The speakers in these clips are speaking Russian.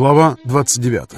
Глава 29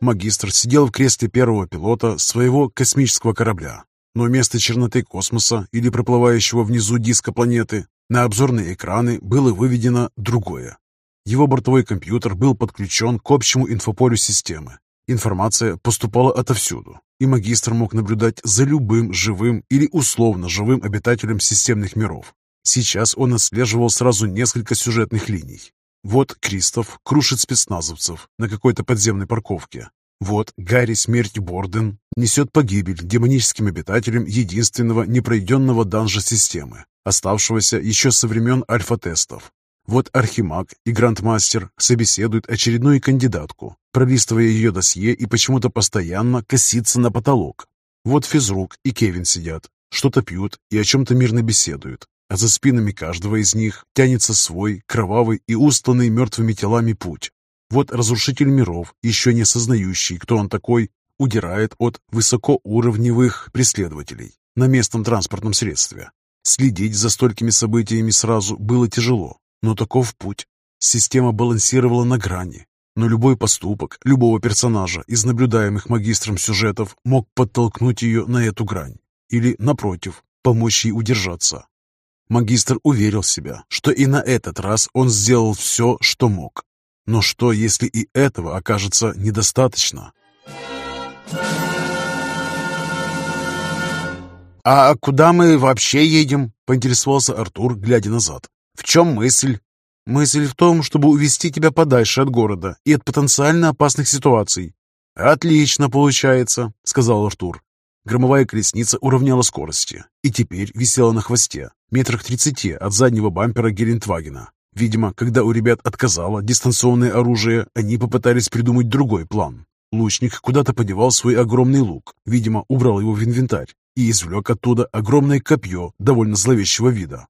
Магистр сидел в кресле первого пилота своего космического корабля, но вместо черноты космоса или проплывающего внизу диска планеты на обзорные экраны было выведено другое. Его бортовой компьютер был подключен к общему инфополю системы. Информация поступала отовсюду, и магистр мог наблюдать за любым живым или условно живым обитателем системных миров. Сейчас он отслеживал сразу несколько сюжетных линий. Вот Кристоф крушит спецназовцев на какой-то подземной парковке. Вот Гарри Смерть Борден несет погибель демоническим обитателям единственного непройденного данжа системы, оставшегося еще со времен альфа-тестов. Вот Архимаг и Грандмастер собеседуют очередную кандидатку, пролистывая ее досье и почему-то постоянно косится на потолок. Вот Физрук и Кевин сидят, что-то пьют и о чем-то мирно беседуют, а за спинами каждого из них тянется свой кровавый и устланный мертвыми телами путь. Вот разрушитель миров, еще не осознающий, кто он такой, удирает от высокоуровневых преследователей на местном транспортном средстве. Следить за столькими событиями сразу было тяжело, но таков путь. Система балансировала на грани, но любой поступок любого персонажа из наблюдаемых магистром сюжетов мог подтолкнуть ее на эту грань или, напротив, помочь ей удержаться. Магистр уверил себя, что и на этот раз он сделал все, что мог. Но что, если и этого окажется недостаточно? «А куда мы вообще едем?» — поинтересовался Артур, глядя назад. «В чем мысль?» «Мысль в том, чтобы увести тебя подальше от города и от потенциально опасных ситуаций». «Отлично получается», — сказал Артур. Громовая колесница уравняла скорости и теперь висела на хвосте, метрах тридцати от заднего бампера Гелендвагена. Видимо, когда у ребят отказало дистанционное оружие, они попытались придумать другой план. Лучник куда-то подевал свой огромный лук, видимо, убрал его в инвентарь и извлек оттуда огромное копье довольно зловещего вида.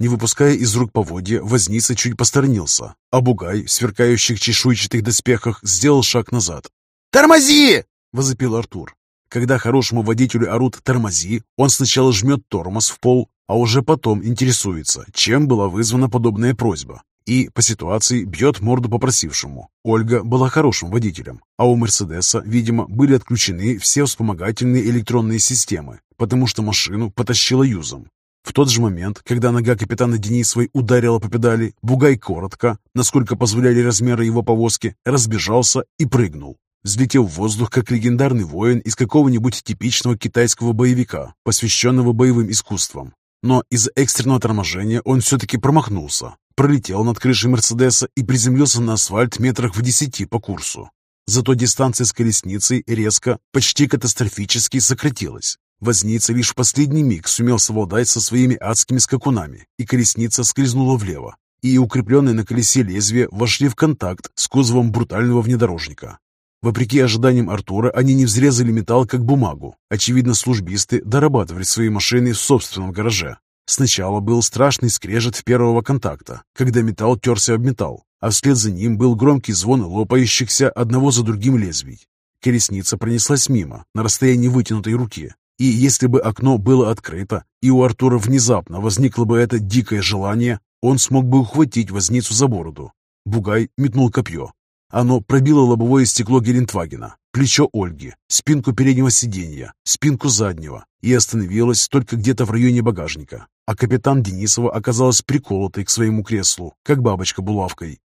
Не выпуская из рук поводья, возница чуть посторонился, а бугай в сверкающих чешуйчатых доспехах сделал шаг назад. «Тормози!» — возопил Артур. Когда хорошему водителю орут «тормози», он сначала жмет тормоз в пол, а уже потом интересуется, чем была вызвана подобная просьба. И по ситуации бьет морду попросившему. Ольга была хорошим водителем, а у Мерседеса, видимо, были отключены все вспомогательные электронные системы, потому что машину потащила юзом. В тот же момент, когда нога капитана Денисовой ударила по педали, Бугай коротко, насколько позволяли размеры его повозки, разбежался и прыгнул. Взлетел в воздух, как легендарный воин из какого-нибудь типичного китайского боевика, посвященного боевым искусствам. Но из-за экстренного торможения он все-таки промахнулся, пролетел над крышей Мерседеса и приземлился на асфальт метрах в десяти по курсу. Зато дистанция с колесницей резко, почти катастрофически сократилась. Возница лишь в последний миг сумел совладать со своими адскими скакунами, и колесница скользнула влево, и укрепленные на колесе лезвия вошли в контакт с кузовом брутального внедорожника. Вопреки ожиданиям Артура, они не взрезали металл как бумагу. Очевидно, службисты дорабатывали свои машины в собственном гараже. Сначала был страшный скрежет первого контакта, когда металл терся об металл, а вслед за ним был громкий звон лопающихся одного за другим лезвий. Колесница пронеслась мимо, на расстоянии вытянутой руки, и если бы окно было открыто, и у Артура внезапно возникло бы это дикое желание, он смог бы ухватить возницу за бороду. Бугай метнул копье. Оно пробило лобовое стекло Гелендвагена, плечо Ольги, спинку переднего сиденья, спинку заднего и остановилось только где-то в районе багажника. А капитан Денисова оказалась приколотой к своему креслу, как бабочка булавкой.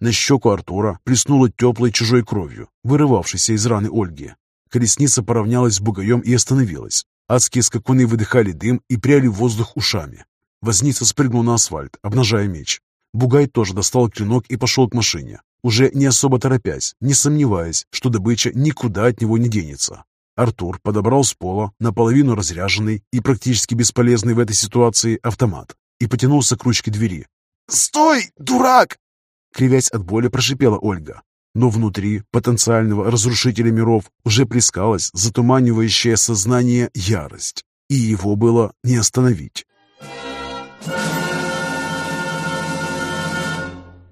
На щеку Артура плеснула теплой чужой кровью, вырывавшейся из раны Ольги. Колесница поравнялась с бугаем и остановилась. Адские скакуны выдыхали дым и пряли воздух ушами. Возница спрыгнул на асфальт, обнажая меч. Бугай тоже достал клинок и пошел к машине, уже не особо торопясь, не сомневаясь, что добыча никуда от него не денется. Артур подобрал с пола наполовину разряженный и практически бесполезный в этой ситуации автомат и потянулся к ручке двери. «Стой, дурак!» Кривясь от боли, прошипела Ольга но внутри потенциального разрушителя миров уже плескалась затуманивающая сознание ярость, и его было не остановить.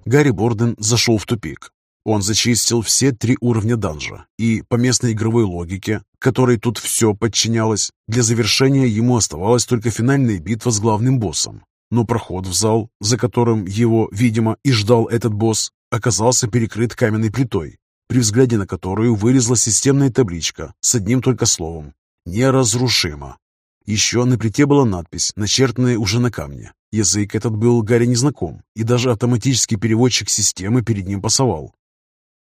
Гарри Борден зашел в тупик. Он зачистил все три уровня данжа, и по местной игровой логике, которой тут все подчинялось, для завершения ему оставалась только финальная битва с главным боссом. Но проход в зал, за которым его, видимо, и ждал этот босс, оказался перекрыт каменной плитой, при взгляде на которую вылезла системная табличка с одним только словом «Неразрушимо». Еще на плите была надпись, начертанная уже на камне. Язык этот был Гарри незнаком, и даже автоматический переводчик системы перед ним пасовал.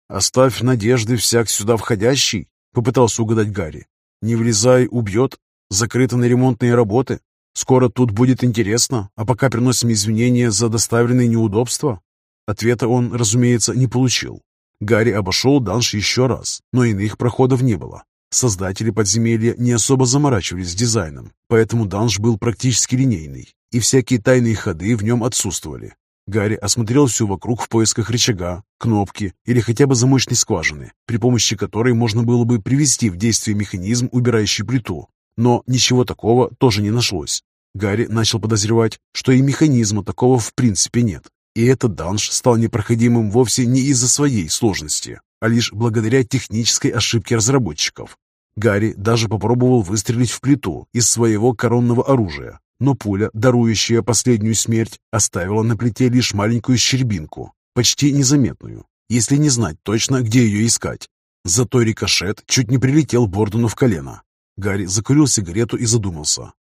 «Оставь надежды всяк сюда входящий», — попытался угадать Гарри. «Не влезай, убьет. Закрыто на ремонтные работы. Скоро тут будет интересно, а пока приносим извинения за доставленные неудобства». Ответа он, разумеется, не получил. Гарри обошел данж еще раз, но иных проходов не было. Создатели подземелья не особо заморачивались с дизайном, поэтому данж был практически линейный, и всякие тайные ходы в нем отсутствовали. Гарри осмотрел все вокруг в поисках рычага, кнопки или хотя бы замочной скважины, при помощи которой можно было бы привести в действие механизм, убирающий плиту. Но ничего такого тоже не нашлось. Гарри начал подозревать, что и механизма такого в принципе нет. И этот данж стал непроходимым вовсе не из-за своей сложности, а лишь благодаря технической ошибке разработчиков. Гарри даже попробовал выстрелить в плиту из своего коронного оружия, но пуля, дарующая последнюю смерть, оставила на плите лишь маленькую щербинку, почти незаметную, если не знать точно, где ее искать. Зато рикошет чуть не прилетел Бордону в колено. Гарри закурил сигарету и задумался.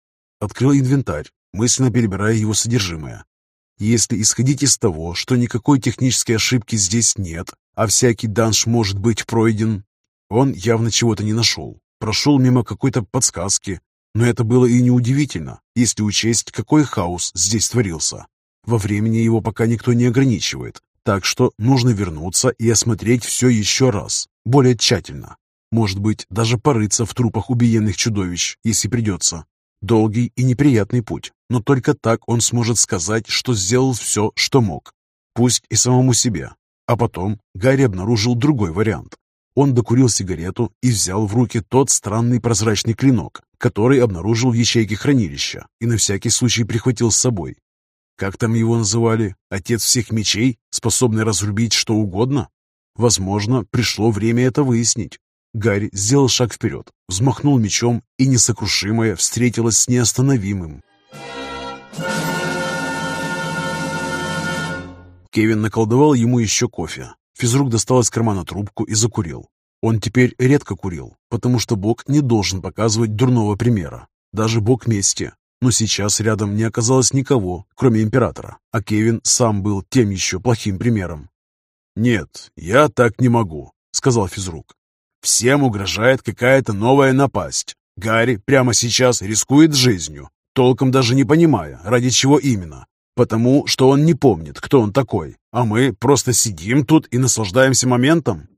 Открыл инвентарь, мысленно перебирая его содержимое. Если исходить из того, что никакой технической ошибки здесь нет, а всякий данж может быть пройден, он явно чего-то не нашел. Прошел мимо какой-то подсказки, но это было и неудивительно, если учесть, какой хаос здесь творился. Во времени его пока никто не ограничивает, так что нужно вернуться и осмотреть все еще раз, более тщательно. Может быть, даже порыться в трупах убиенных чудовищ, если придется. Долгий и неприятный путь, но только так он сможет сказать, что сделал все, что мог. Пусть и самому себе. А потом Гарри обнаружил другой вариант. Он докурил сигарету и взял в руки тот странный прозрачный клинок, который обнаружил в ячейке хранилища и на всякий случай прихватил с собой. Как там его называли? Отец всех мечей, способный разрубить что угодно? Возможно, пришло время это выяснить. Гарри сделал шаг вперед, взмахнул мечом, и несокрушимое встретилось с неостановимым. Кевин наколдовал ему еще кофе, Физрук достал из кармана трубку и закурил. Он теперь редко курил, потому что Бог не должен показывать дурного примера, даже Бог мести. Но сейчас рядом не оказалось никого, кроме императора, а Кевин сам был тем еще плохим примером. «Нет, я так не могу», — сказал физрук. «Всем угрожает какая-то новая напасть. Гарри прямо сейчас рискует жизнью, толком даже не понимая, ради чего именно потому что он не помнит, кто он такой, а мы просто сидим тут и наслаждаемся моментом».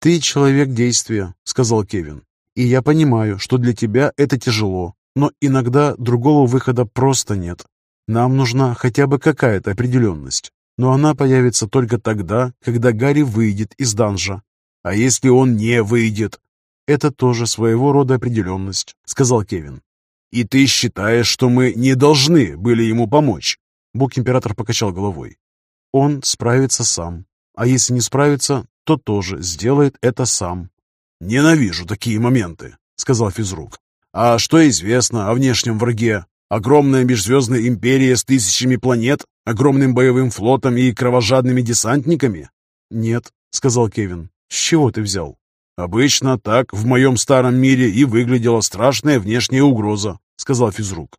«Ты человек действия», — сказал Кевин. «И я понимаю, что для тебя это тяжело, но иногда другого выхода просто нет. Нам нужна хотя бы какая-то определенность, но она появится только тогда, когда Гарри выйдет из данжа. А если он не выйдет?» «Это тоже своего рода определенность», — сказал Кевин. «И ты считаешь, что мы не должны были ему помочь?» Бог-император покачал головой. Он справится сам. А если не справится, то тоже сделает это сам. «Ненавижу такие моменты», — сказал физрук. «А что известно о внешнем враге? Огромная межзвездная империя с тысячами планет, огромным боевым флотом и кровожадными десантниками?» «Нет», — сказал Кевин. «С чего ты взял?» «Обычно так в моем старом мире и выглядела страшная внешняя угроза», — сказал физрук.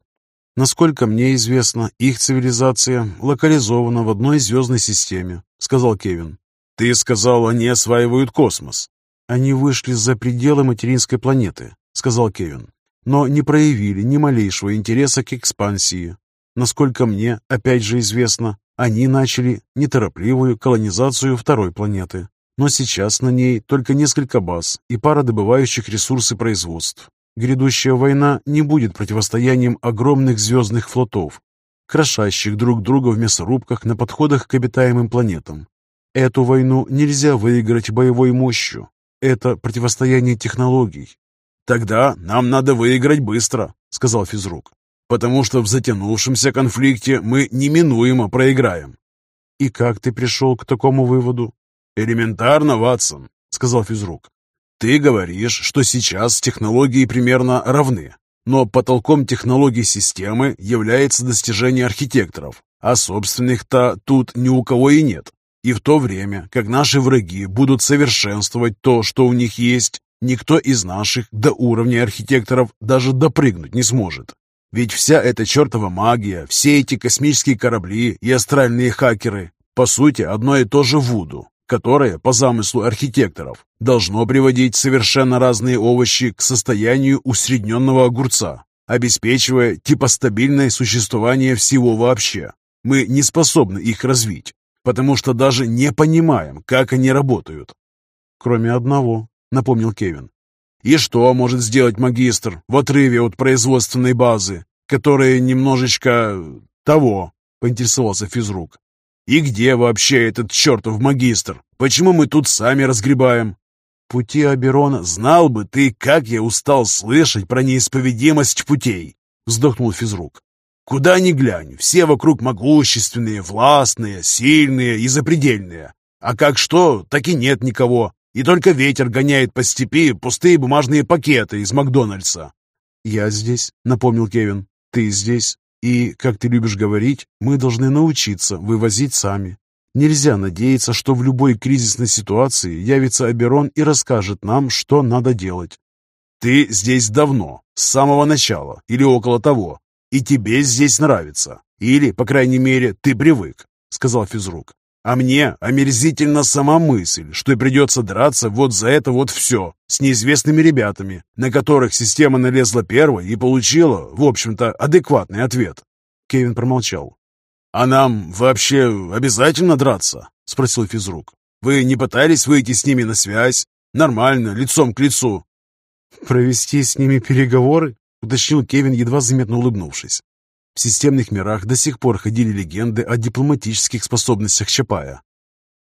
«Насколько мне известно, их цивилизация локализована в одной звездной системе», — сказал Кевин. «Ты сказал, они осваивают космос». «Они вышли за пределы материнской планеты», — сказал Кевин, «но не проявили ни малейшего интереса к экспансии. Насколько мне, опять же известно, они начали неторопливую колонизацию второй планеты, но сейчас на ней только несколько баз и пара добывающих ресурсы производств. Грядущая война не будет противостоянием огромных звездных флотов, крошащих друг друга в мясорубках на подходах к обитаемым планетам. Эту войну нельзя выиграть боевой мощью. Это противостояние технологий. «Тогда нам надо выиграть быстро», — сказал физрук, «потому что в затянувшемся конфликте мы неминуемо проиграем». «И как ты пришел к такому выводу?» «Элементарно, Ватсон», — сказал физрук. «Ты говоришь, что сейчас технологии примерно равны, но потолком технологий системы является достижение архитекторов, а собственных-то тут ни у кого и нет. И в то время, как наши враги будут совершенствовать то, что у них есть, никто из наших до уровня архитекторов даже допрыгнуть не сможет. Ведь вся эта чертова магия, все эти космические корабли и астральные хакеры, по сути, одно и то же Вуду, которое, по замыслу архитекторов, должно приводить совершенно разные овощи к состоянию усредненного огурца, обеспечивая типа стабильное существование всего вообще. Мы не способны их развить, потому что даже не понимаем, как они работают. Кроме одного, напомнил Кевин. И что может сделать магистр в отрыве от производственной базы, которая немножечко того, поинтересовался физрук. И где вообще этот чертов магистр? Почему мы тут сами разгребаем? Пути Аберона, знал бы ты, как я устал слышать про неисповедимость путей, вздохнул физрук. Куда ни глянь, все вокруг могущественные, властные, сильные и запредельные. А как что, так и нет никого. И только ветер гоняет по степи пустые бумажные пакеты из Макдональдса. «Я здесь», — напомнил Кевин. «Ты здесь. И, как ты любишь говорить, мы должны научиться вывозить сами. Нельзя надеяться, что в любой кризисной ситуации явится Аберон и расскажет нам, что надо делать. Ты здесь давно, с самого начала или около того, и тебе здесь нравится. Или, по крайней мере, ты привык», — сказал физрук. А мне омерзительно сама мысль, что придется драться вот за это вот все с неизвестными ребятами, на которых система налезла первой и получила, в общем-то, адекватный ответ. Кевин промолчал. «А нам вообще обязательно драться?» — спросил физрук. «Вы не пытались выйти с ними на связь? Нормально, лицом к лицу?» «Провести с ними переговоры?» — уточнил Кевин, едва заметно улыбнувшись. В системных мирах до сих пор ходили легенды о дипломатических способностях Чапая.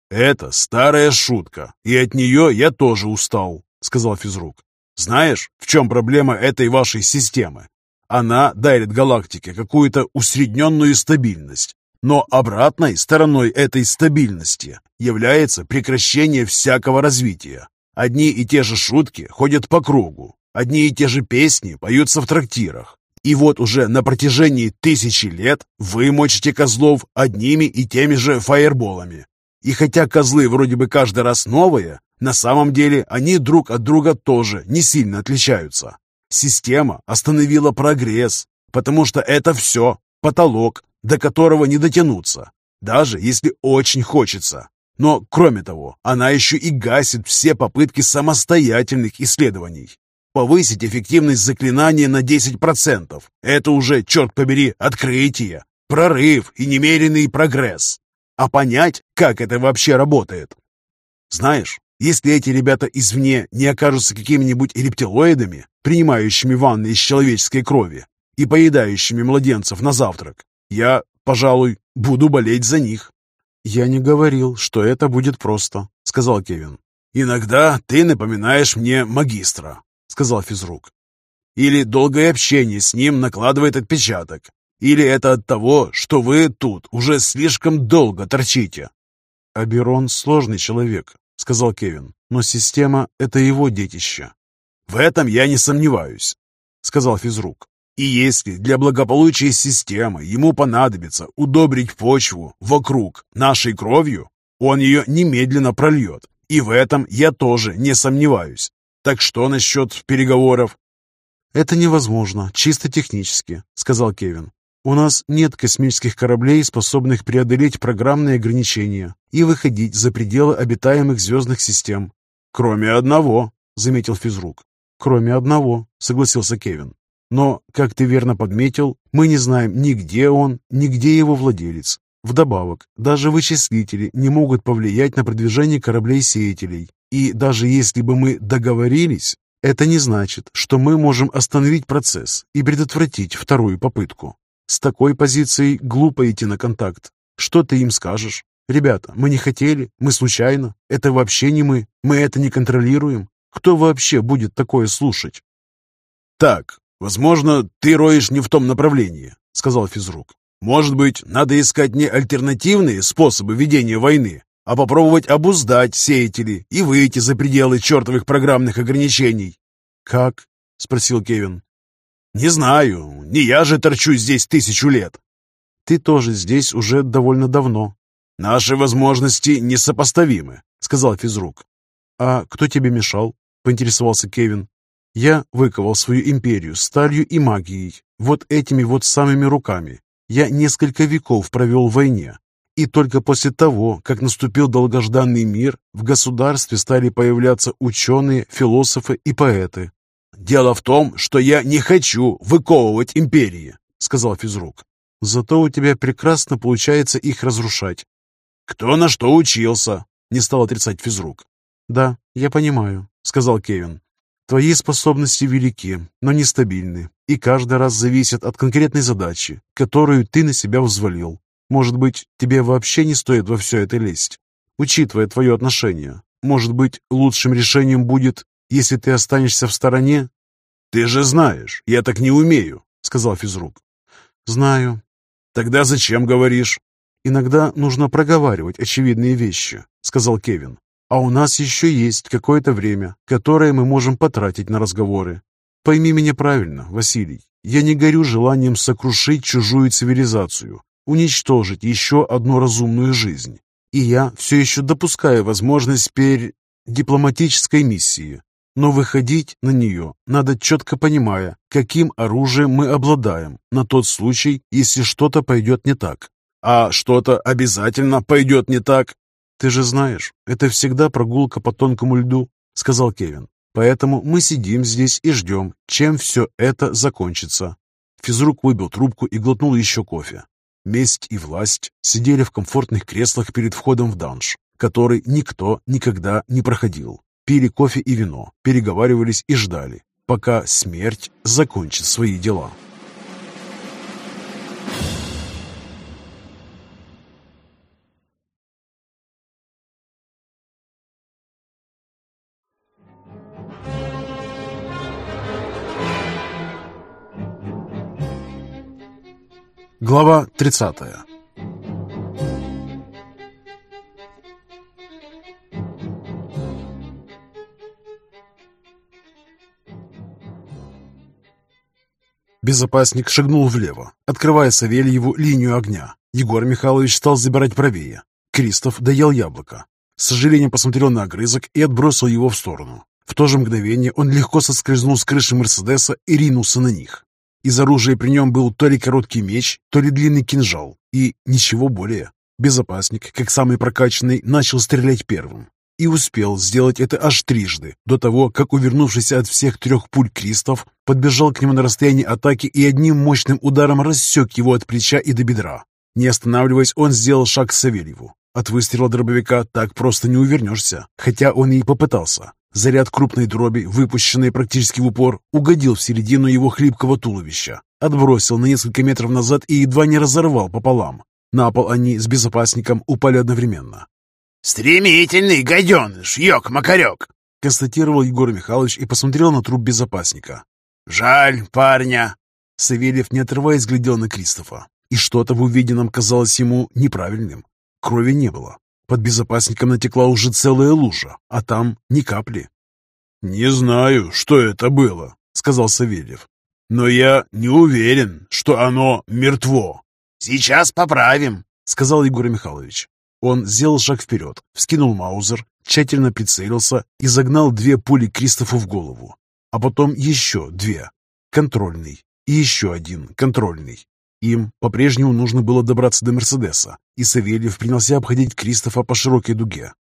«Это старая шутка, и от нее я тоже устал», — сказал физрук. «Знаешь, в чем проблема этой вашей системы? Она дарит галактике какую-то усредненную стабильность, но обратной стороной этой стабильности является прекращение всякого развития. Одни и те же шутки ходят по кругу, одни и те же песни поются в трактирах, и вот уже на протяжении тысячи лет вы мочите козлов одними и теми же фаерболами. И хотя козлы вроде бы каждый раз новые, на самом деле они друг от друга тоже не сильно отличаются. Система остановила прогресс, потому что это все потолок, до которого не дотянуться, даже если очень хочется. Но, кроме того, она еще и гасит все попытки самостоятельных исследований. Повысить эффективность заклинания на 10%. Это уже, черт побери, открытие, прорыв и немеренный прогресс. А понять, как это вообще работает? Знаешь, если эти ребята извне не окажутся какими-нибудь рептилоидами, принимающими ванны из человеческой крови и поедающими младенцев на завтрак, я, пожалуй, буду болеть за них. «Я не говорил, что это будет просто», — сказал Кевин. «Иногда ты напоминаешь мне магистра», сказал физрук. Или долгое общение с ним накладывает отпечаток, или это от того, что вы тут уже слишком долго торчите. Аберон сложный человек, сказал Кевин, но система — это его детище. В этом я не сомневаюсь, сказал физрук. И если для благополучия системы ему понадобится удобрить почву вокруг нашей кровью, он ее немедленно прольет. И в этом я тоже не сомневаюсь. Так что насчет переговоров? Это невозможно, чисто технически, сказал Кевин. У нас нет космических кораблей, способных преодолеть программные ограничения и выходить за пределы обитаемых звездных систем. Кроме одного, заметил физрук. Кроме одного, согласился Кевин. Но, как ты верно подметил, мы не знаем ни где он, ни где его владелец. Вдобавок, даже вычислители не могут повлиять на продвижение кораблей-сеятелей, и даже если бы мы договорились, это не значит, что мы можем остановить процесс и предотвратить вторую попытку. С такой позицией глупо идти на контакт. Что ты им скажешь? Ребята, мы не хотели, мы случайно, это вообще не мы, мы это не контролируем. Кто вообще будет такое слушать? Так, возможно, ты роешь не в том направлении, сказал физрук. Может быть, надо искать не альтернативные способы ведения войны, а попробовать обуздать сеятели и выйти за пределы чертовых программных ограничений. «Как?» — спросил Кевин. «Не знаю. Не я же торчу здесь тысячу лет». «Ты тоже здесь уже довольно давно». «Наши возможности несопоставимы», — сказал физрук. «А кто тебе мешал?» — поинтересовался Кевин. «Я выковал свою империю сталью и магией, вот этими вот самыми руками. Я несколько веков провел в войне, и только после того, как наступил долгожданный мир, в государстве стали появляться ученые, философы и поэты. «Дело в том, что я не хочу выковывать империи», — сказал физрук. «Зато у тебя прекрасно получается их разрушать». «Кто на что учился?» — не стал отрицать физрук. «Да, я понимаю», — сказал Кевин. «Твои способности велики, но нестабильны, и каждый раз зависят от конкретной задачи, которую ты на себя взвалил. Может быть, тебе вообще не стоит во все это лезть? Учитывая твое отношение, может быть, лучшим решением будет, если ты останешься в стороне?» «Ты же знаешь, я так не умею», — сказал физрук. «Знаю». «Тогда зачем говоришь?» «Иногда нужно проговаривать очевидные вещи», — сказал Кевин. «А у нас еще есть какое-то время, которое мы можем потратить на разговоры. Пойми меня правильно, Василий, я не горю желанием сокрушить чужую цивилизацию уничтожить еще одну разумную жизнь. И я все еще допускаю возможность пер... дипломатической миссии. Но выходить на нее надо четко понимая, каким оружием мы обладаем, на тот случай, если что-то пойдет не так. А что-то обязательно пойдет не так? Ты же знаешь, это всегда прогулка по тонкому льду, сказал Кевин. Поэтому мы сидим здесь и ждем, чем все это закончится. Физрук выбил трубку и глотнул еще кофе. Месть и власть сидели в комфортных креслах перед входом в данж, который никто никогда не проходил. Пили кофе и вино, переговаривались и ждали, пока смерть закончит свои дела. Глава 30 Безопасник шагнул влево, открывая Савельеву линию огня. Егор Михайлович стал забирать правее. Кристоф доел яблоко. С сожалением посмотрел на огрызок и отбросил его в сторону. В то же мгновение он легко соскользнул с крыши Мерседеса и ринулся на них. Из оружия при нем был то ли короткий меч, то ли длинный кинжал, и ничего более. Безопасник, как самый прокачанный, начал стрелять первым. И успел сделать это аж трижды, до того, как, увернувшись от всех трех пуль Кристоф, подбежал к нему на расстоянии атаки и одним мощным ударом рассек его от плеча и до бедра. Не останавливаясь, он сделал шаг к Савельеву. От выстрела дробовика так просто не увернешься, хотя он и попытался. Заряд крупной дроби, выпущенный практически в упор, угодил в середину его хлипкого туловища, отбросил на несколько метров назад и едва не разорвал пополам. На пол они с безопасником упали одновременно. «Стремительный гаденыш, ёк-макарёк!» констатировал Егор Михайлович и посмотрел на труп безопасника. «Жаль парня!» Савельев, не отрываясь, глядел на Кристофа. И что-то в увиденном казалось ему неправильным. Крови не было. Под безопасником натекла уже целая лужа, а там ни капли. «Не знаю, что это было», — сказал Савельев. «Но я не уверен, что оно мертво». «Сейчас поправим», — сказал Егор Михайлович. Он сделал шаг вперед, вскинул маузер, тщательно прицелился и загнал две пули Кристофу в голову. А потом еще две. Контрольный. И еще один контрольный. Им по-прежнему нужно было добраться до Мерседеса, и Савельев принялся обходить Кристофа по широкой дуге.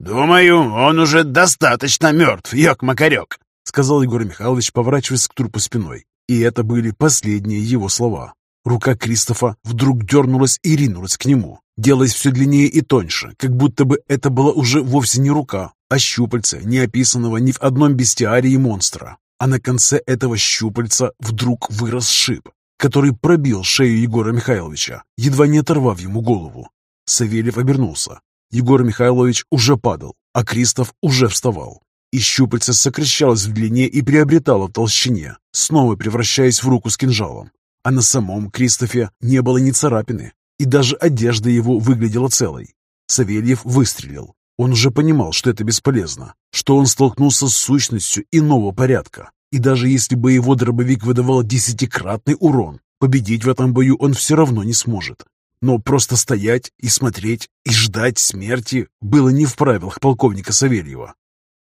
«Думаю, он уже достаточно мертв, ёк-макарёк», сказал Егор Михайлович, поворачиваясь к трупу спиной. И это были последние его слова. Рука Кристофа вдруг дернулась и ринулась к нему, делаясь все длиннее и тоньше, как будто бы это была уже вовсе не рука, а щупальце, не описанного ни в одном бестиарии монстра. А на конце этого щупальца вдруг вырос шип, который пробил шею Егора Михайловича, едва не оторвав ему голову. Савельев обернулся. Егор Михайлович уже падал, а Кристоф уже вставал. И щупальце сокращалось в длине и приобретало в толщине, снова превращаясь в руку с кинжалом. А на самом Кристофе не было ни царапины, и даже одежда его выглядела целой. Савельев выстрелил. Он уже понимал, что это бесполезно, что он столкнулся с сущностью иного порядка. И даже если бы его дробовик выдавал десятикратный урон, победить в этом бою он все равно не сможет. Но просто стоять и смотреть и ждать смерти было не в правилах полковника Савельева.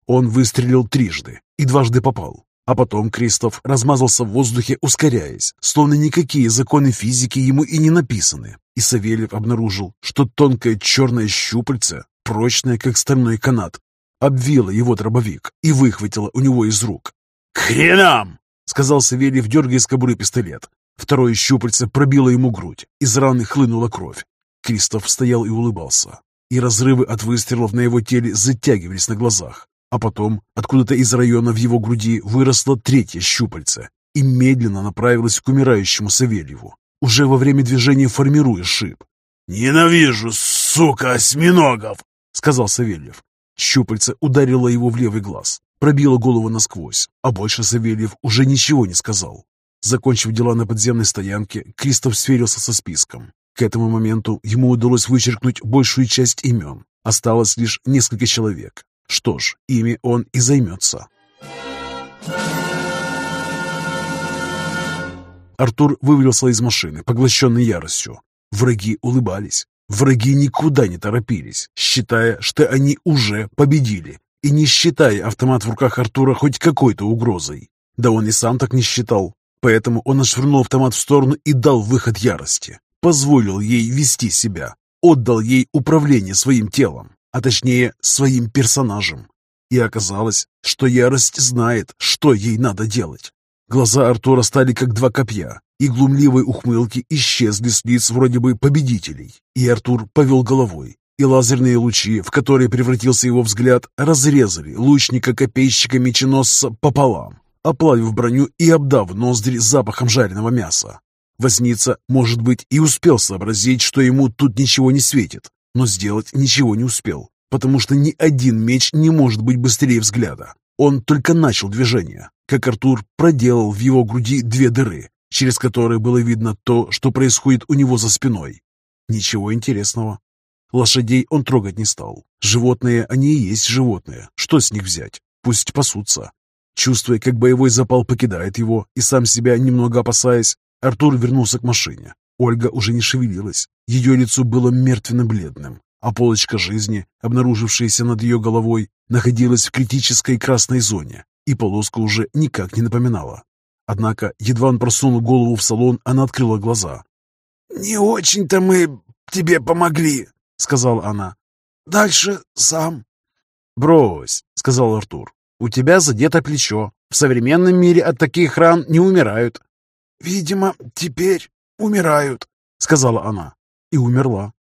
Он выстрелил трижды и дважды попал. А потом Кристоф размазался в воздухе, ускоряясь, словно никакие законы физики ему и не написаны. И Савельев обнаружил, что тонкое черное щупальце, прочное, как стальной канат, обвило его дробовик и выхватило у него из рук. «К хренам!» — сказал Савельев, дергая из кобуры пистолет. Второе щупальце пробило ему грудь, из раны хлынула кровь. Кристоф стоял и улыбался, и разрывы от выстрелов на его теле затягивались на глазах. А потом откуда-то из района в его груди выросло третье щупальце и медленно направилось к умирающему Савельеву, уже во время движения формируя шип. «Ненавижу, сука, осьминогов!» — сказал Савельев. Щупальце ударило его в левый глаз, пробило голову насквозь, а больше Савельев уже ничего не сказал. Закончив дела на подземной стоянке, Кристоф сверился со списком. К этому моменту ему удалось вычеркнуть большую часть имен. Осталось лишь несколько человек, что ж, ими он и займется. Артур вывалился из машины, поглощенный яростью. Враги улыбались. Враги никуда не торопились, считая, что они уже победили, и не считая автомат в руках Артура хоть какой-то угрозой. Да он и сам так не считал. Поэтому он отшвырнул автомат в сторону и дал выход ярости. Позволил ей вести себя. Отдал ей управление своим телом а точнее своим персонажем. И оказалось, что ярость знает, что ей надо делать. Глаза Артура стали как два копья, и глумливые ухмылки исчезли с лиц вроде бы победителей. И Артур повел головой, и лазерные лучи, в которые превратился его взгляд, разрезали лучника-копейщика-меченосца пополам, оплавив броню и обдав ноздри запахом жареного мяса. Возница, может быть, и успел сообразить, что ему тут ничего не светит, но сделать ничего не успел, потому что ни один меч не может быть быстрее взгляда. Он только начал движение, как Артур проделал в его груди две дыры, через которые было видно то, что происходит у него за спиной. Ничего интересного. Лошадей он трогать не стал. Животные, они и есть животные. Что с них взять? Пусть пасутся. Чувствуя, как боевой запал покидает его, и сам себя немного опасаясь, Артур вернулся к машине. Ольга уже не шевелилась. Ее лицо было мертвенно-бледным, а полочка жизни, обнаружившаяся над ее головой, находилась в критической красной зоне, и полоска уже никак не напоминала. Однако, едва он просунул голову в салон, она открыла глаза. «Не очень-то мы тебе помогли», — сказала она. «Дальше сам». «Брось», — сказал Артур. «У тебя задето плечо. В современном мире от таких ран не умирают». «Видимо, теперь умирают», — сказала она. И умерла.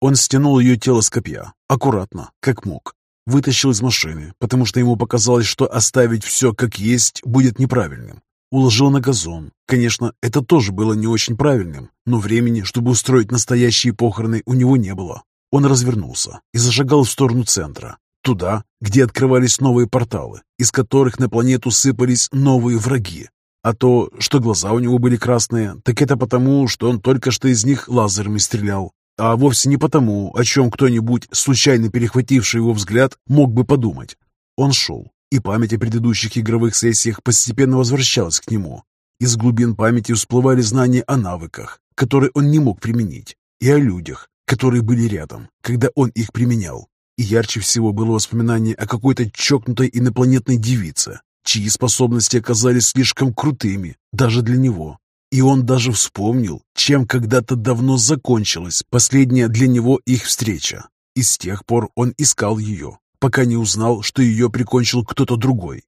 Он стянул ее тело с копья, аккуратно, как мог. Вытащил из машины, потому что ему показалось, что оставить все как есть будет неправильным. Уложил на газон. Конечно, это тоже было не очень правильным, но времени, чтобы устроить настоящие похороны, у него не было. Он развернулся и зашагал в сторону центра, туда, где открывались новые порталы, из которых на планету сыпались новые враги, а то, что глаза у него были красные, так это потому, что он только что из них лазерами стрелял. А вовсе не потому, о чем кто-нибудь, случайно перехвативший его взгляд, мог бы подумать. Он шел, и память о предыдущих игровых сессиях постепенно возвращалась к нему. Из глубин памяти всплывали знания о навыках, которые он не мог применить, и о людях, которые были рядом, когда он их применял. И ярче всего было воспоминание о какой-то чокнутой инопланетной девице, чьи способности оказались слишком крутыми даже для него. И он даже вспомнил, чем когда-то давно закончилась последняя для него их встреча. И с тех пор он искал ее, пока не узнал, что ее прикончил кто-то другой.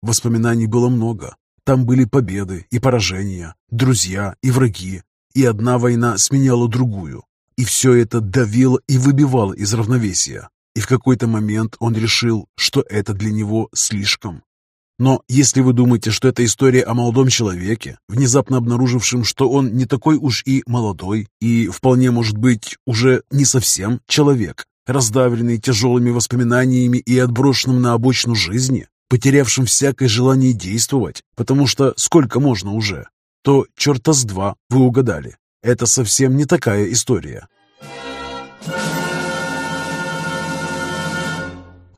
Воспоминаний было много. Там были победы и поражения, друзья и враги, и одна война сменяла другую. И все это давило и выбивало из равновесия. И в какой-то момент он решил, что это для него слишком. Но если вы думаете, что это история о молодом человеке, внезапно обнаружившем, что он не такой уж и молодой, и вполне может быть уже не совсем человек, раздавленный тяжелыми воспоминаниями и отброшенным на обочину жизни, потерявшим всякое желание действовать, потому что сколько можно уже, то черта с два вы угадали. Это совсем не такая история.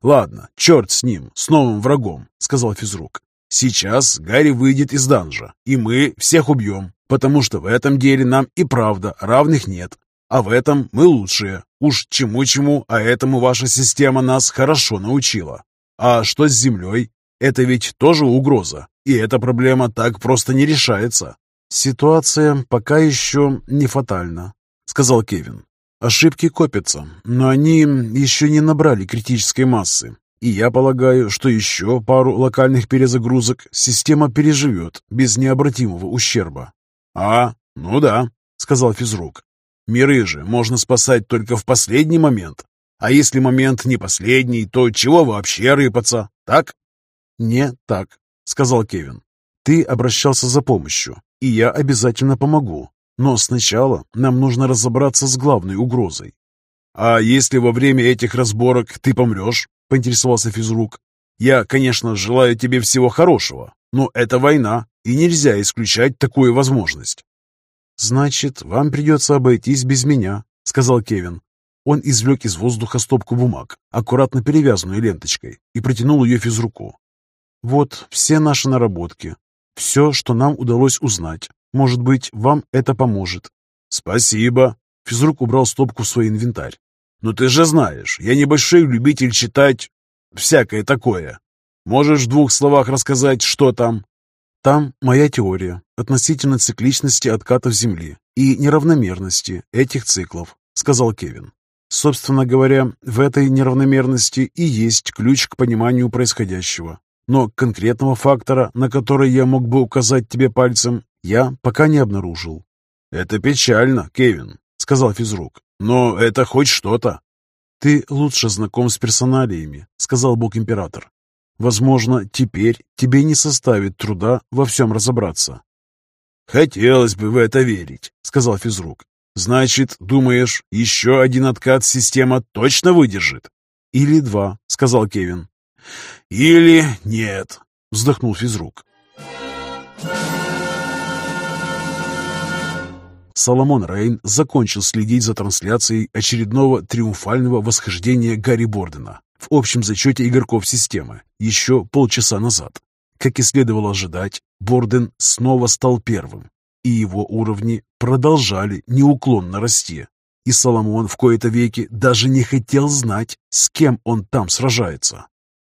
«Ладно, черт с ним, с новым врагом», — сказал физрук. «Сейчас Гарри выйдет из данжа, и мы всех убьем, потому что в этом деле нам и правда равных нет. А в этом мы лучшие. Уж чему-чему, а этому ваша система нас хорошо научила. А что с Землей? Это ведь тоже угроза, и эта проблема так просто не решается». «Ситуация пока еще не фатальна», — сказал Кевин. Ошибки копятся, но они еще не набрали критической массы. И я полагаю, что еще пару локальных перезагрузок система переживет без необратимого ущерба. «А, ну да», — сказал физрук. «Миры же можно спасать только в последний момент. А если момент не последний, то чего вообще рыпаться, так?» «Не так», — сказал Кевин. «Ты обращался за помощью, и я обязательно помогу. Но сначала нам нужно разобраться с главной угрозой. «А если во время этих разборок ты помрешь?» – поинтересовался физрук. «Я, конечно, желаю тебе всего хорошего, но это война, и нельзя исключать такую возможность». «Значит, вам придется обойтись без меня», — сказал Кевин. Он извлек из воздуха стопку бумаг, аккуратно перевязанную ленточкой, и протянул ее физруку. «Вот все наши наработки, все, что нам удалось узнать. Может быть, вам это поможет». «Спасибо». Физрук убрал стопку в свой инвентарь. «Но ты же знаешь, я небольшой любитель читать всякое такое. Можешь в двух словах рассказать, что там?» «Там моя теория относительно цикличности откатов Земли и неравномерности этих циклов», — сказал Кевин. «Собственно говоря, в этой неравномерности и есть ключ к пониманию происходящего. Но конкретного фактора, на который я мог бы указать тебе пальцем, я пока не обнаружил. «Это печально, Кевин», — сказал физрук. «Но это хоть что-то». «Ты лучше знаком с персоналиями», — сказал бог-император. «Возможно, теперь тебе не составит труда во всем разобраться». «Хотелось бы в это верить», — сказал физрук. «Значит, думаешь, еще один откат система точно выдержит?» «Или два», — сказал Кевин. «Или нет», — вздохнул физрук. Соломон Рейн закончил следить за трансляцией очередного триумфального восхождения Гарри Бордена в общем зачете игроков системы еще полчаса назад. Как и следовало ожидать, Борден снова стал первым, и его уровни продолжали неуклонно расти. И Соломон в кои-то веки даже не хотел знать, с кем он там сражается.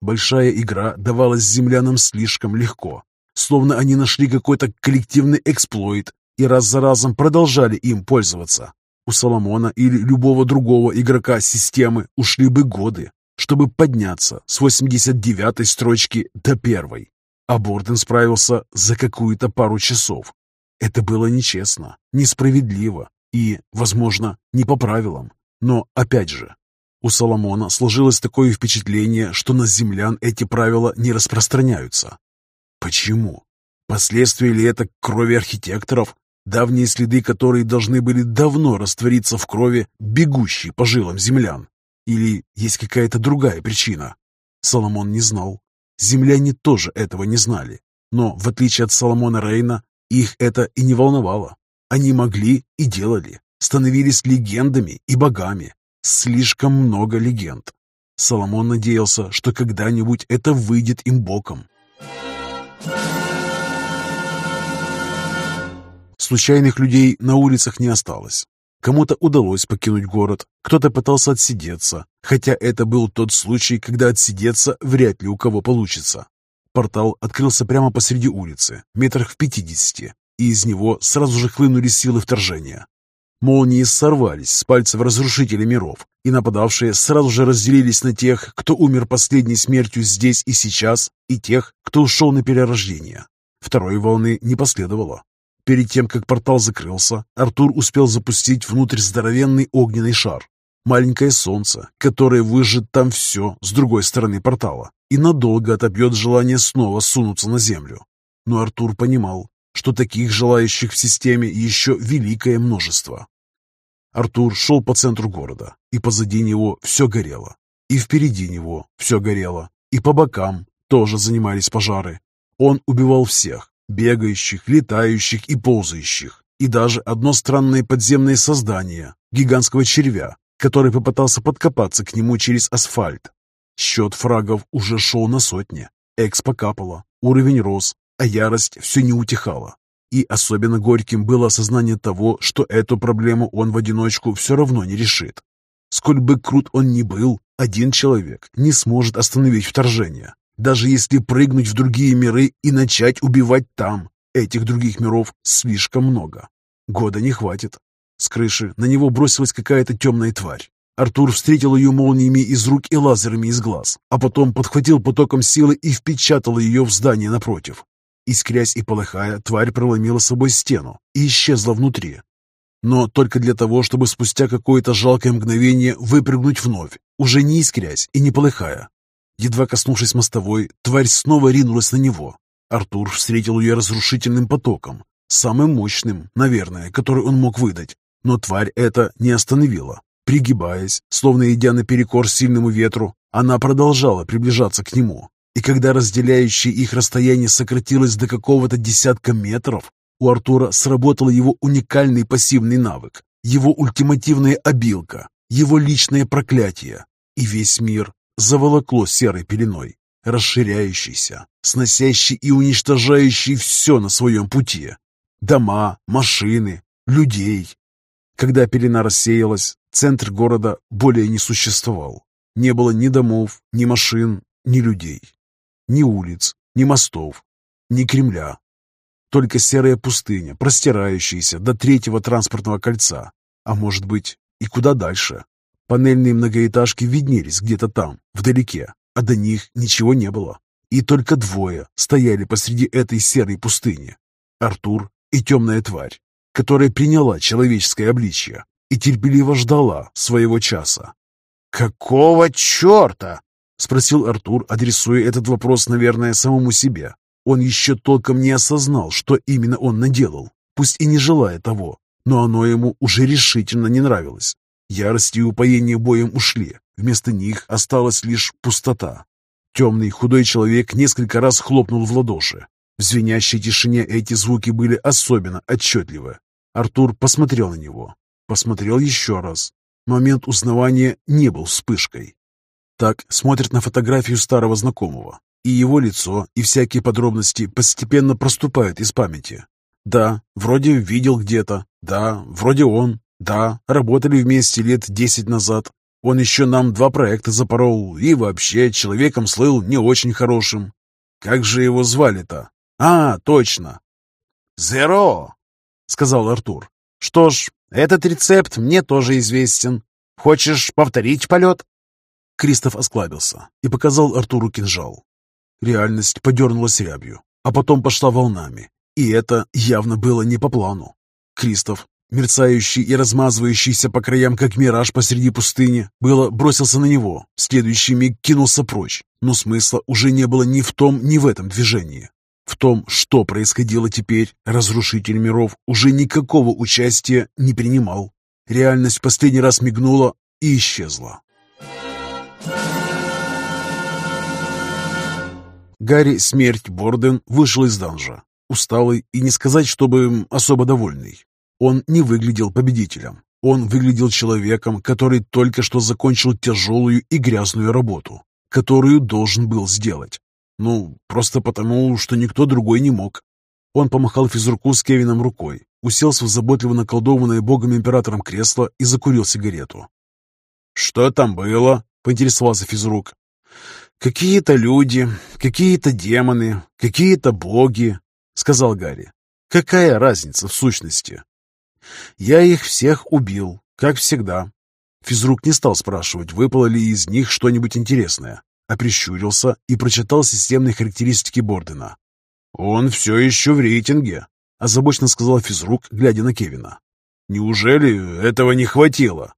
Большая игра давалась землянам слишком легко, словно они нашли какой-то коллективный эксплойт и раз за разом продолжали им пользоваться. У Соломона или любого другого игрока системы ушли бы годы, чтобы подняться с 89-й строчки до первой. А Борден справился за какую-то пару часов. Это было нечестно, несправедливо и, возможно, не по правилам. Но, опять же, у Соломона сложилось такое впечатление, что на землян эти правила не распространяются. Почему? Последствия ли это крови архитекторов, давние следы которые должны были давно раствориться в крови, бегущей по жилам землян. Или есть какая-то другая причина? Соломон не знал. Земляне тоже этого не знали. Но, в отличие от Соломона Рейна, их это и не волновало. Они могли и делали, становились легендами и богами. Слишком много легенд. Соломон надеялся, что когда-нибудь это выйдет им боком. Случайных людей на улицах не осталось. Кому-то удалось покинуть город, кто-то пытался отсидеться, хотя это был тот случай, когда отсидеться вряд ли у кого получится. Портал открылся прямо посреди улицы, метрах в пятидесяти, и из него сразу же хлынули силы вторжения. Молнии сорвались с пальцев разрушителя миров, и нападавшие сразу же разделились на тех, кто умер последней смертью здесь и сейчас, и тех, кто ушел на перерождение. Второй волны не последовало. Перед тем, как портал закрылся, Артур успел запустить внутрь здоровенный огненный шар. Маленькое солнце, которое выжжет там все с другой стороны портала и надолго отобьет желание снова сунуться на землю. Но Артур понимал, что таких желающих в системе еще великое множество. Артур шел по центру города, и позади него все горело, и впереди него все горело, и по бокам тоже занимались пожары. Он убивал всех, бегающих, летающих и ползающих, и даже одно странное подземное создание, гигантского червя, который попытался подкопаться к нему через асфальт. Счет фрагов уже шел на сотни. Экспо капала, уровень рос, а ярость все не утихала. И особенно горьким было осознание того, что эту проблему он в одиночку все равно не решит. Сколь бы крут он ни был, один человек не сможет остановить вторжение. Даже если прыгнуть в другие миры и начать убивать там, этих других миров слишком много. Года не хватит. С крыши на него бросилась какая-то темная тварь. Артур встретил ее молниями из рук и лазерами из глаз, а потом подхватил потоком силы и впечатал ее в здание напротив. Искрясь и полыхая, тварь проломила собой стену и исчезла внутри. Но только для того, чтобы спустя какое-то жалкое мгновение выпрыгнуть вновь, уже не искрясь и не полыхая. Едва коснувшись мостовой, тварь снова ринулась на него. Артур встретил ее разрушительным потоком, самым мощным, наверное, который он мог выдать. Но тварь это не остановила. Пригибаясь, словно идя наперекор сильному ветру, она продолжала приближаться к нему, и когда разделяющее их расстояние сократилось до какого-то десятка метров, у Артура сработал его уникальный пассивный навык, его ультимативная обилка, его личное проклятие. И весь мир заволокло серой пеленой, расширяющейся, сносящей и уничтожающей все на своем пути. Дома, машины, людей. Когда пелена рассеялась, центр города более не существовал. Не было ни домов, ни машин, ни людей. Ни улиц, ни мостов, ни Кремля. Только серая пустыня, простирающаяся до третьего транспортного кольца. А может быть, и куда дальше. Панельные многоэтажки виднелись где-то там, вдалеке, а до них ничего не было. И только двое стояли посреди этой серой пустыни. Артур и темная тварь, которая приняла человеческое обличье и терпеливо ждала своего часа. «Какого черта?» — спросил Артур, адресуя этот вопрос, наверное, самому себе. Он еще толком не осознал, что именно он наделал, пусть и не желая того, но оно ему уже решительно не нравилось. Ярость и упоение боем ушли, вместо них осталась лишь пустота. Темный худой человек несколько раз хлопнул в ладоши. В звенящей тишине эти звуки были особенно отчетливы. Артур посмотрел на него, посмотрел еще раз. Момент узнавания не был вспышкой. Так смотрит на фотографию старого знакомого, и его лицо и всякие подробности постепенно проступают из памяти. Да, вроде видел где-то, да, вроде он, да, работали вместе лет десять назад. Он еще нам два проекта запорол и вообще человеком слыл не очень хорошим. Как же его звали-то? А, точно. «Зеро», — сказал Артур. «Что ж, этот рецепт мне тоже известен. Хочешь повторить полет?» Кристоф осклабился и показал Артуру кинжал. Реальность подернулась рябью, а потом пошла волнами, и это явно было не по плану. Кристоф, мерцающий и размазывающийся по краям, как мираж посреди пустыни, было бросился на него, в следующий миг кинулся прочь, но смысла уже не было ни в том, ни в этом движении. В том, что происходило теперь, разрушитель миров уже никакого участия не принимал. Реальность в последний раз мигнула и исчезла. Гарри Смерть Борден вышел из данжа, усталый и не сказать, чтобы особо довольный. Он не выглядел победителем. Он выглядел человеком, который только что закончил тяжелую и грязную работу, которую должен был сделать. Ну, просто потому, что никто другой не мог. Он помахал физруку с Кевином рукой, уселся в заботливо наколдованное богом-императором кресло и закурил сигарету. «Что там было?» — поинтересовался физрук. «Какие-то люди, какие-то демоны, какие-то боги», — сказал Гарри. «Какая разница в сущности?» «Я их всех убил, как всегда». Физрук не стал спрашивать, выпало ли из них что-нибудь интересное, а прищурился и прочитал системные характеристики Бордена. «Он все еще в рейтинге», — озабоченно сказал физрук, глядя на Кевина. «Неужели этого не хватило?»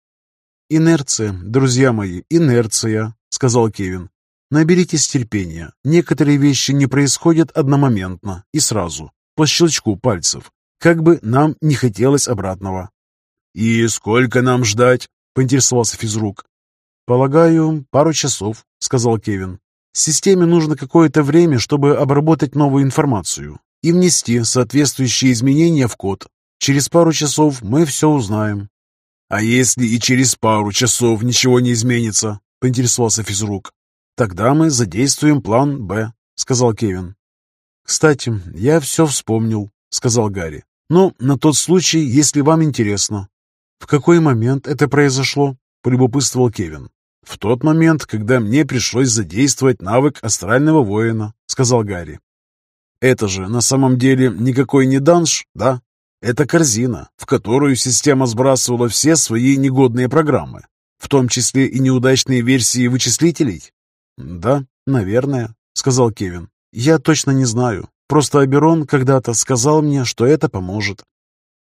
«Инерция, друзья мои, инерция», — сказал Кевин. «Наберитесь терпения. Некоторые вещи не происходят одномоментно и сразу, по щелчку пальцев, как бы нам не хотелось обратного». «И сколько нам ждать?» — поинтересовался физрук. «Полагаю, пару часов», — сказал Кевин. «Системе нужно какое-то время, чтобы обработать новую информацию и внести соответствующие изменения в код. Через пару часов мы все узнаем». «А если и через пару часов ничего не изменится?» — поинтересовался физрук. «Тогда мы задействуем план «Б», — сказал Кевин. «Кстати, я все вспомнил», — сказал Гарри. «Ну, на тот случай, если вам интересно». «В какой момент это произошло?» — полюбопытствовал Кевин. «В тот момент, когда мне пришлось задействовать навык астрального воина», — сказал Гарри. «Это же на самом деле никакой не данж, да? Это корзина, в которую система сбрасывала все свои негодные программы, в том числе и неудачные версии вычислителей?» «Да, наверное», — сказал Кевин. «Я точно не знаю. Просто Аберон когда-то сказал мне, что это поможет».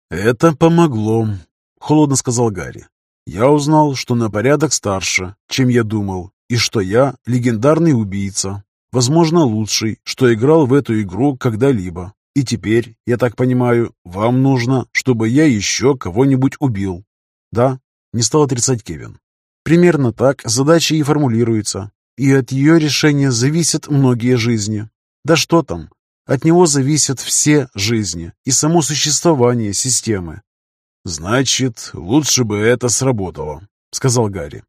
«Это помогло», — холодно сказал Гарри. «Я узнал, что на порядок старше, чем я думал, и что я легендарный убийца, возможно, лучший, что играл в эту игру когда-либо. И теперь, я так понимаю, вам нужно, чтобы я еще кого-нибудь убил». «Да», — не стал отрицать Кевин. «Примерно так задача и формулируется и от ее решения зависят многие жизни. Да что там, от него зависят все жизни и само существование системы. «Значит, лучше бы это сработало», — сказал Гарри.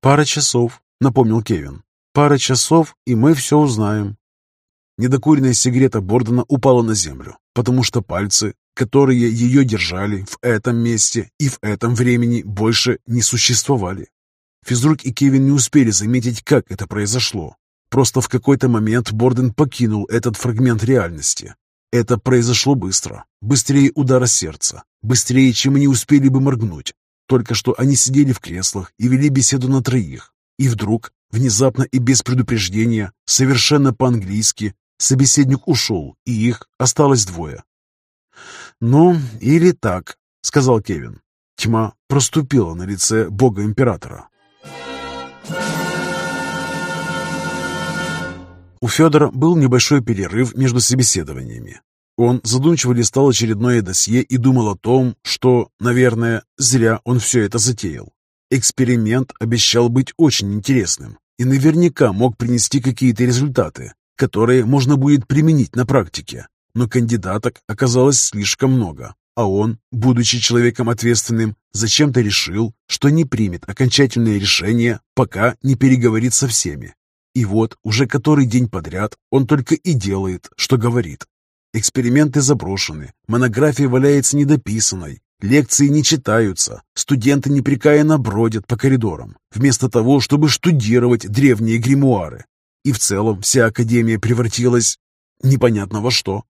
«Пара часов», — напомнил Кевин. «Пара часов, и мы все узнаем». Недокуренная сигарета Бордена упала на землю, потому что пальцы, которые ее держали в этом месте и в этом времени, больше не существовали. Физрук и Кевин не успели заметить, как это произошло. Просто в какой-то момент Борден покинул этот фрагмент реальности. Это произошло быстро, быстрее удара сердца, быстрее, чем они успели бы моргнуть. Только что они сидели в креслах и вели беседу на троих. И вдруг, внезапно и без предупреждения, совершенно по-английски, собеседник ушел, и их осталось двое. «Ну, или так», — сказал Кевин. Тьма проступила на лице бога-императора. У Федора был небольшой перерыв между собеседованиями. Он задумчиво листал очередное досье и думал о том, что, наверное, зря он все это затеял. Эксперимент обещал быть очень интересным и наверняка мог принести какие-то результаты, которые можно будет применить на практике. Но кандидаток оказалось слишком много, а он, будучи человеком ответственным, зачем-то решил, что не примет окончательное решение, пока не переговорит со всеми. И вот уже который день подряд он только и делает, что говорит. Эксперименты заброшены, монография валяется недописанной, лекции не читаются, студенты непрекаянно бродят по коридорам, вместо того, чтобы штудировать древние гримуары. И в целом вся академия превратилась непонятно во что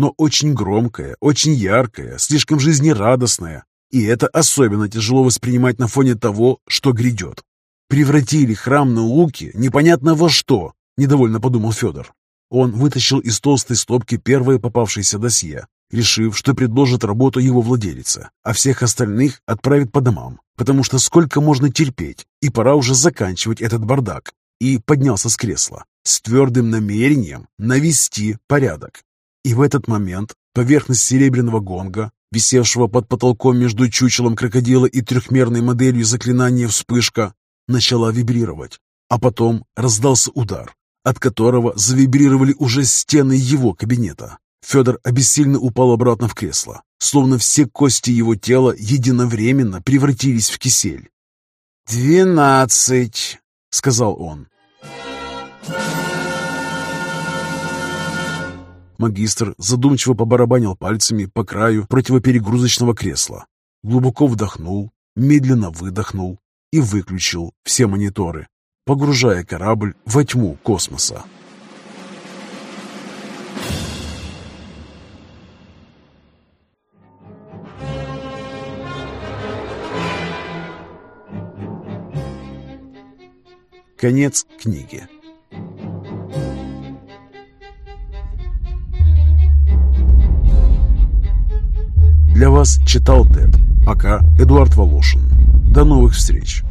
но очень громкая, очень яркая, слишком жизнерадостная. И это особенно тяжело воспринимать на фоне того, что грядет. Превратили храм науки непонятно во что, недовольно подумал Федор. Он вытащил из толстой стопки первое попавшееся досье, решив, что предложит работу его владелице, а всех остальных отправит по домам, потому что сколько можно терпеть, и пора уже заканчивать этот бардак. И поднялся с кресла с твердым намерением навести порядок. И в этот момент поверхность серебряного гонга, висевшего под потолком между чучелом крокодила и трехмерной моделью заклинания «Вспышка», начала вибрировать. А потом раздался удар, от которого завибрировали уже стены его кабинета. Федор обессильно упал обратно в кресло, словно все кости его тела единовременно превратились в кисель. «Двенадцать», — сказал он. Магистр задумчиво побарабанил пальцами по краю противоперегрузочного кресла. Глубоко вдохнул, медленно выдохнул и выключил все мониторы, погружая корабль во тьму космоса. Конец книги. Для вас читал Тед, пока Эдуард Волошин. До новых встреч!